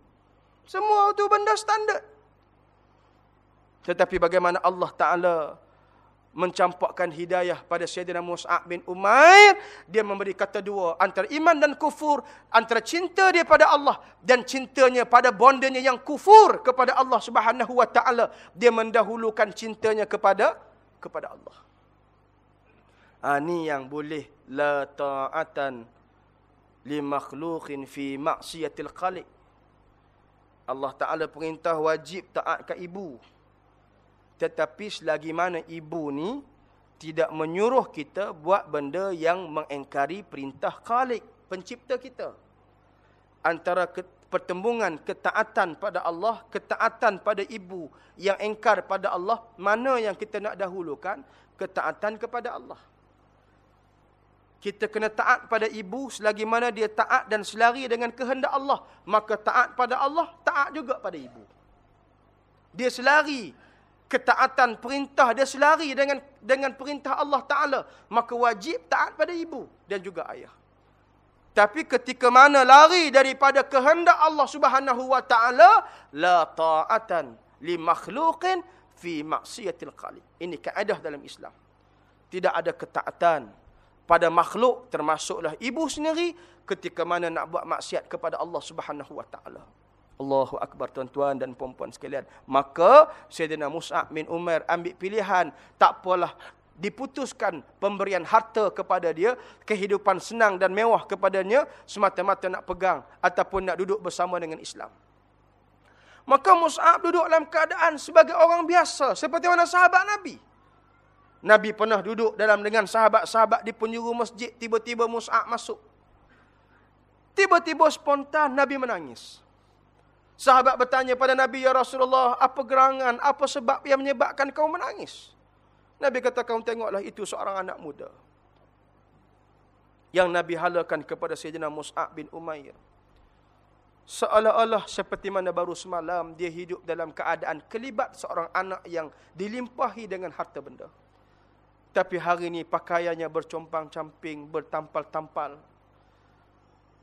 Semua itu benda standard. Tetapi bagaimana Allah Ta'ala mencampakkan hidayah pada Sayyidina Mus'ab bin Umair. Dia memberi kata dua. Antara iman dan kufur. Antara cinta dia pada Allah. Dan cintanya pada bondanya yang kufur kepada Allah Subhanahu Wa Ta'ala. Dia mendahulukan cintanya kepada kepada Allah. Ha, yang boleh. La ta'atan li makhluqin fi maksiatil khaliq. Allah Taala perintah wajib taat ke ibu. Tetapi selagi mana ibu ni tidak menyuruh kita buat benda yang mengingkari perintah Khalik, pencipta kita. Antara pertembungan ketaatan pada Allah, ketaatan pada ibu yang engkar pada Allah, mana yang kita nak dahulukan? Ketaatan kepada Allah. Kita kena taat pada ibu selagi mana dia taat dan selari dengan kehendak Allah. Maka taat pada Allah, taat juga pada ibu. Dia selari ketaatan perintah, dia selari dengan dengan perintah Allah Ta'ala. Maka wajib taat pada ibu dan juga ayah. Tapi ketika mana lari daripada kehendak Allah Subhanahu Wa Ta'ala, la ta'atan li makhluqin fi maksiatil qali. Ini kaedah dalam Islam. Tidak ada ketaatan pada makhluk termasuklah ibu sendiri ketika mana nak buat maksiat kepada Allah Subhanahu wa taala. Allahu akbar tuan-tuan dan puan-puan sekalian. Maka Sayyidina Mus'ab bin Umar ambil pilihan tak apalah diputuskan pemberian harta kepada dia, kehidupan senang dan mewah kepadanya semata-mata nak pegang ataupun nak duduk bersama dengan Islam. Maka Mus'ab duduk dalam keadaan sebagai orang biasa seperti mana sahabat Nabi. Nabi pernah duduk dalam dengan sahabat-sahabat di penjuru masjid. Tiba-tiba Mus'ab masuk. Tiba-tiba spontan Nabi menangis. Sahabat bertanya pada Nabi, Ya Rasulullah, apa gerangan, apa sebab yang menyebabkan kau menangis? Nabi kata, kau tengoklah itu seorang anak muda. Yang Nabi halakan kepada Sayyidina Mus'ab bin Umair. Seolah-olah seperti mana baru semalam dia hidup dalam keadaan kelibat seorang anak yang dilimpahi dengan harta benda. Tapi hari ini pakaiannya bercompang-camping, bertampal-tampal.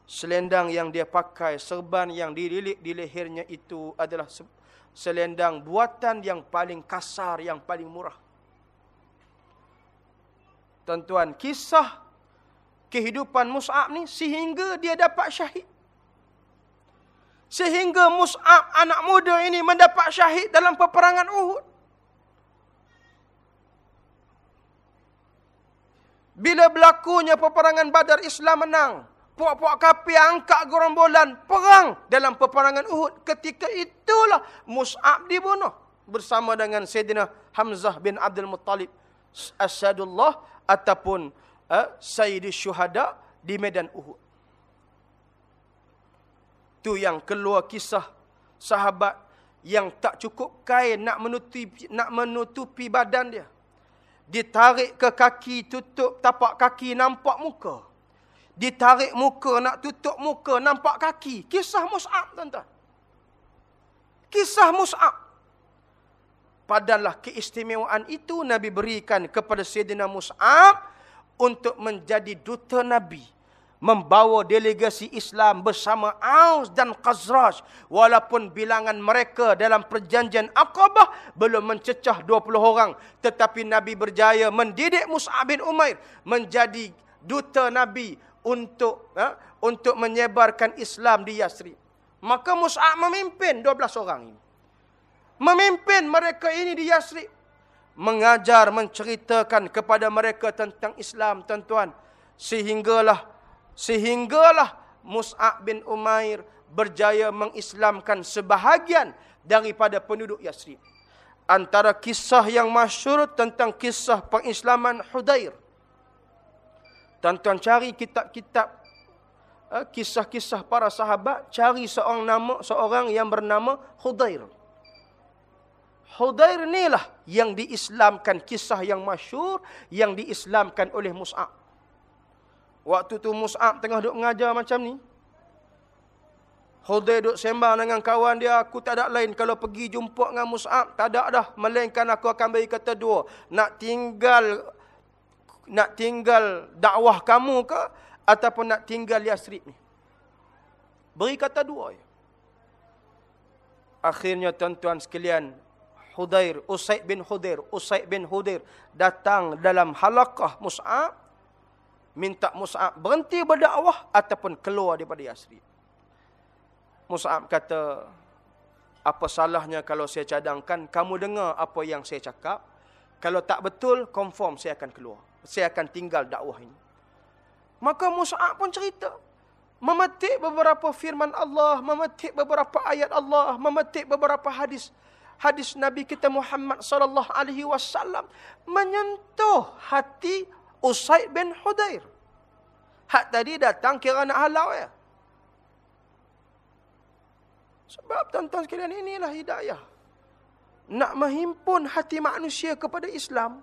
Selendang yang dia pakai, serban yang dililik di lehernya itu adalah selendang buatan yang paling kasar, yang paling murah. Tuan-tuan, kisah kehidupan Mus'ab ni sehingga dia dapat syahid. Sehingga Mus'ab anak muda ini mendapat syahid dalam peperangan Uhud. Bila berlakunya peperangan badar Islam menang. Puak-puak kapi angkat gerombolan perang dalam peperangan Uhud. Ketika itulah Mus'ab dibunuh. Bersama dengan Sayyidina Hamzah bin Abdul Muttalib. Asadullah ataupun uh, Sayyidi Syuhada di medan Uhud. Tu yang keluar kisah sahabat yang tak cukup kain nak menutupi nak menutupi badan dia. Ditarik ke kaki tutup tapak kaki nampak muka. Ditarik muka nak tutup muka nampak kaki. Kisah Mus'ab tuan-tuan. Kisah Mus'ab. Padahal keistimewaan itu Nabi berikan kepada Sayyidina Mus'ab untuk menjadi duta Nabi membawa delegasi Islam bersama Aus dan Khazraj. Walaupun bilangan mereka dalam perjanjian Aqabah belum mencecah 20 orang tetapi Nabi berjaya mendidik Mus'ab bin Umair menjadi duta Nabi untuk ha, untuk menyebarkan Islam di Yasrib. Maka Mus'ab memimpin 12 orang ini memimpin mereka ini di Yasrib mengajar menceritakan kepada mereka tentang Islam tuan-tuan sehinggalah Sehinggalah Mus'ab bin Umair berjaya mengislamkan sebahagian daripada penduduk Yasrib. Antara kisah yang masyur tentang kisah pengislaman Hudair. Tuan-tuan cari kitab-kitab eh, kisah-kisah para sahabat, cari seorang nama seorang yang bernama Hudair. Hudair inilah yang diislamkan kisah yang masyur yang diislamkan oleh Mus'ab. Waktu tu Mus'ab tengah duduk mengajar macam ni. Huday duduk sembang dengan kawan dia. Aku tak ada lain kalau pergi jumpa dengan Mus'ab. Tak ada dah. Melainkan aku akan beri kata dua. Nak tinggal nak tinggal dakwah kamu ke? Ataupun nak tinggal Yasrib ni? Beri kata dua. Ya. Akhirnya tuan-tuan sekalian. Hudair, Usaid bin Hudair, Usaid bin Hudair datang dalam halakah Mus'ab minta Mus'ab berhenti berdakwah ataupun keluar daripada Yasrib. Mus'ab kata, apa salahnya kalau saya cadangkan, kamu dengar apa yang saya cakap. Kalau tak betul, confirm saya akan keluar. Saya akan tinggal dakwah ini. Maka Mus'ab pun cerita. Memetik beberapa firman Allah, memetik beberapa ayat Allah, memetik beberapa hadis hadis Nabi kita Muhammad sallallahu alaihi wasallam menyentuh hati Usaid bin Hudair. Hak tadi datang kira nak halau ya. Sebab tuan-tuan sekalian inilah hidayah. Nak menghimpun hati manusia kepada Islam.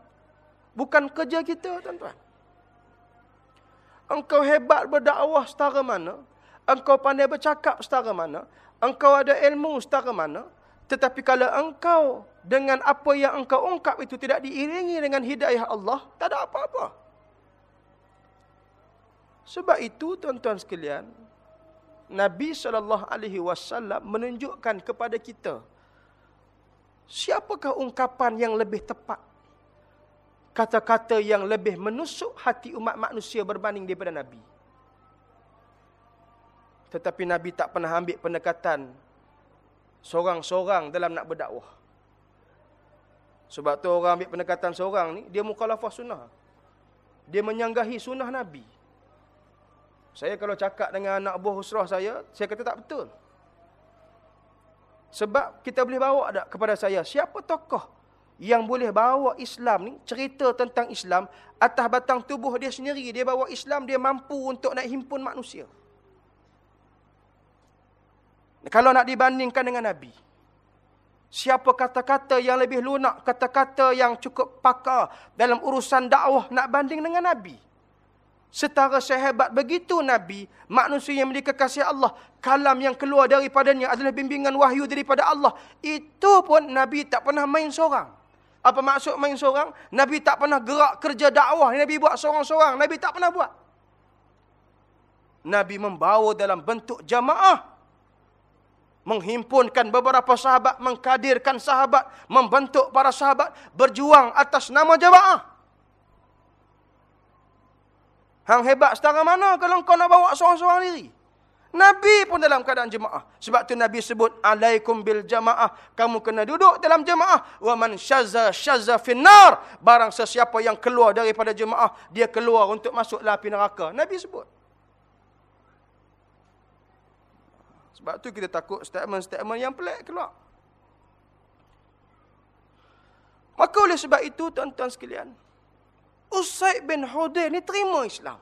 Bukan kerja kita tuan-tuan. Engkau hebat berdakwah setara mana. Engkau pandai bercakap setara mana. Engkau ada ilmu setara mana. Tetapi kalau engkau dengan apa yang engkau ungkap itu tidak diiringi dengan hidayah Allah. Tak ada apa-apa. Sebab itu tuan-tuan sekalian, Nabi saw menunjukkan kepada kita siapakah ungkapan yang lebih tepat. Kata-kata yang lebih menusuk hati umat manusia berbanding daripada Nabi. Tetapi Nabi tak pernah ambil pendekatan seorang-seorang dalam nak berdakwah. Sebab tu orang ambil pendekatan seorang ni, dia mukhalafah sunnah. Dia menyanggahi sunnah Nabi. Saya kalau cakap dengan anak buah husrah saya, saya kata tak betul. Sebab kita boleh bawa tak kepada saya, siapa tokoh yang boleh bawa Islam ni, cerita tentang Islam, atas batang tubuh dia sendiri, dia bawa Islam, dia mampu untuk nak himpun manusia. Kalau nak dibandingkan dengan Nabi. Siapa kata-kata yang lebih lunak, kata-kata yang cukup pakar dalam urusan dakwah nak banding dengan Nabi. Setara sehebat begitu Nabi, manusia yang memiliki kasih Allah, kalam yang keluar daripadanya adalah bimbingan wahyu daripada Allah. Itu pun Nabi tak pernah main seorang. Apa maksud main seorang? Nabi tak pernah gerak kerja dakwah. Nabi buat seorang-seorang. Nabi tak pernah buat. Nabi membawa dalam bentuk jamaah. Menghimpunkan beberapa sahabat, mengkadirkan sahabat, membentuk para sahabat, berjuang atas nama jamaah. Hang hebat setara mana kalau kau nak bawa seorang-seorang diri? Nabi pun dalam keadaan jemaah. Sebab tu Nabi sebut alaikum bil jamaah. Kamu kena duduk dalam jemaah. Wa man syazza syazza finnar. Barang sesiapa yang keluar daripada jemaah, dia keluar untuk masuk api neraka. Nabi sebut. Sebab tu kita takut statement-statement yang pelik keluar. Maka oleh sebab itu tuan-tuan sekalian, Usaid bin Hudair ni terima Islam.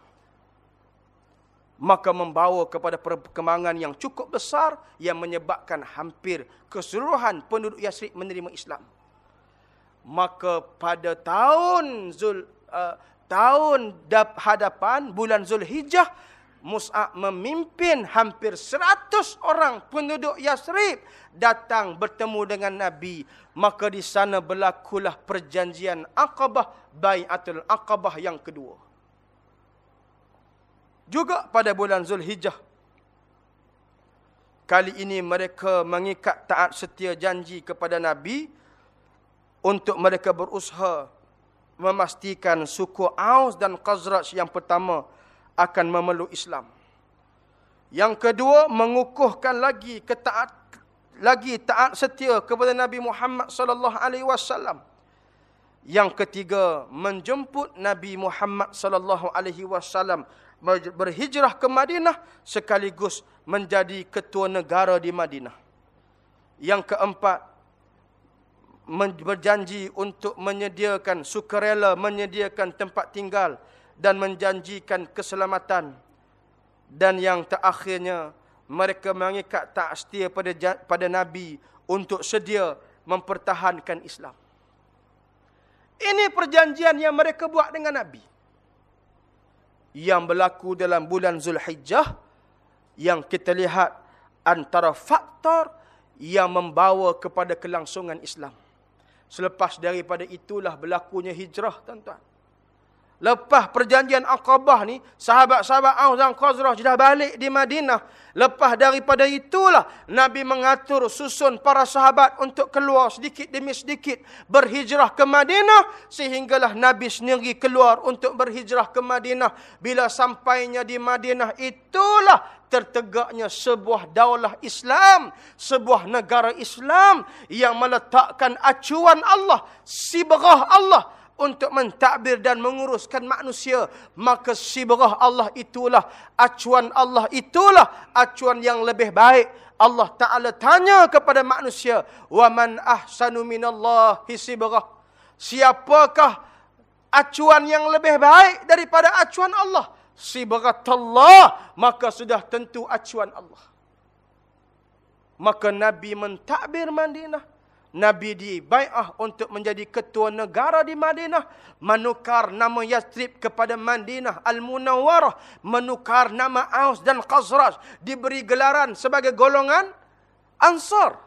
Maka membawa kepada perkembangan yang cukup besar yang menyebabkan hampir keseluruhan penduduk Yasrib menerima Islam. Maka pada tahun Zul uh, tahun hadapan bulan Zulhijjah Mus'ab memimpin hampir seratus orang penduduk Yasrib datang bertemu dengan Nabi. Maka di sana berlakulah perjanjian Aqabah, Bayatul Aqabah yang kedua. Juga pada bulan Zulhijjah. Kali ini mereka mengikat taat setia janji kepada Nabi untuk mereka berusaha memastikan suku Aus dan Khazraj yang pertama akan memeluk Islam. Yang kedua mengukuhkan lagi ketaat lagi taat setia kepada Nabi Muhammad sallallahu alaihi wasallam. Yang ketiga menjemput Nabi Muhammad sallallahu alaihi wasallam berhijrah ke Madinah sekaligus menjadi ketua negara di Madinah. Yang keempat berjanji untuk menyediakan sukarela menyediakan tempat tinggal dan menjanjikan keselamatan. Dan yang terakhirnya mereka mengikat tak setia pada pada nabi untuk sedia mempertahankan Islam. Ini perjanjian yang mereka buat dengan nabi. Yang berlaku dalam bulan Zulhijjah yang kita lihat antara faktor yang membawa kepada kelangsungan Islam. Selepas daripada itulah berlakunya hijrah, tuan-tuan. Lepas perjanjian Aqabah ni, sahabat-sahabat Aus dan Khazraj dah balik di Madinah. Lepas daripada itulah, Nabi mengatur susun para sahabat untuk keluar sedikit demi sedikit berhijrah ke Madinah. Sehinggalah Nabi sendiri keluar untuk berhijrah ke Madinah. Bila sampainya di Madinah, itulah tertegaknya sebuah daulah Islam. Sebuah negara Islam yang meletakkan acuan Allah, sibrah Allah untuk mentadbir dan menguruskan manusia maka sibrah Allah itulah acuan Allah itulah acuan yang lebih baik. Allah Taala tanya kepada manusia wa man ahsanu minallahi sibrah? Siapakah acuan yang lebih baik daripada acuan Allah? Sibratullah maka sudah tentu acuan Allah. Maka nabi mentadbir Madinah Nabi dibai'ah untuk menjadi ketua negara di Madinah. Menukar nama Yastrib kepada Madinah Al-Munawwarah. Menukar nama Aus dan Khazraj. Diberi gelaran sebagai golongan Ansar.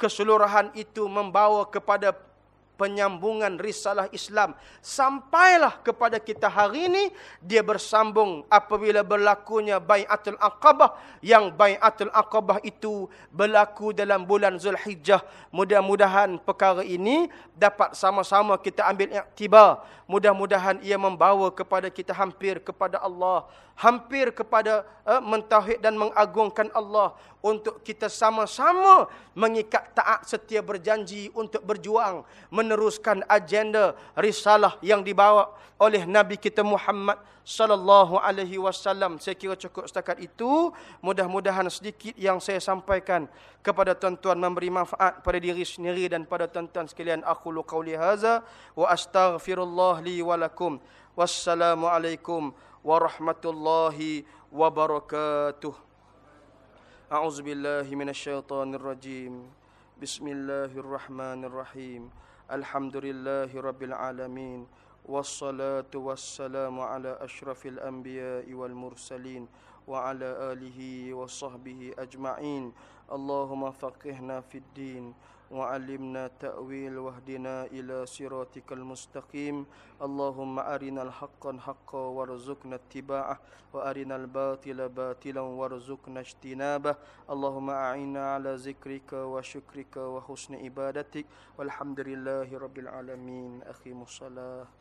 Keseluruhan itu membawa kepada penyambungan risalah Islam. Sampailah kepada kita hari ini dia bersambung apabila berlakunya bai'atul aqabah. Yang bai'atul aqabah itu berlaku dalam bulan Zulhijjah. Mudah-mudahan perkara ini dapat sama-sama kita ambil iktibar mudah-mudahan ia membawa kepada kita hampir kepada Allah. Hampir kepada uh, mentauhid dan mengagungkan Allah. Untuk kita sama-sama mengikat taat setia berjanji untuk berjuang meneruskan agenda risalah yang dibawa oleh Nabi kita Muhammad sallallahu alaihi wasallam. Saya kira cukup setakat itu. Mudah-mudahan sedikit yang saya sampaikan kepada tuan-tuan memberi manfaat pada diri sendiri dan pada tuan-tuan sekalian. Aku qauli hadza wa astaghfirullah li wa lakum. Wassalamualaikum warahmatullahi wabarakatuh. A'udzu billahi minasyaitonir rajim. Bismillahirrahmanirrahim. Alhamdulillahi rabbil alamin. Wassalatu wassalamu ala asyrafil anbiya'i wal mursalin wa ala alihi wa sahbihi ajma'in. Allahumma faqihna fid din. وعلمنا تأويل واهدنا إلى صراطك المستقيم اللهم أرنا الحق حقا وارزقنا اتباعه وأرنا الباطل باطلا وارزقنا اجتنابه اللهم أعنا على ذكرك وشكرك وحسن عبادتك والحمد لله رب العالمين أخي الصلاة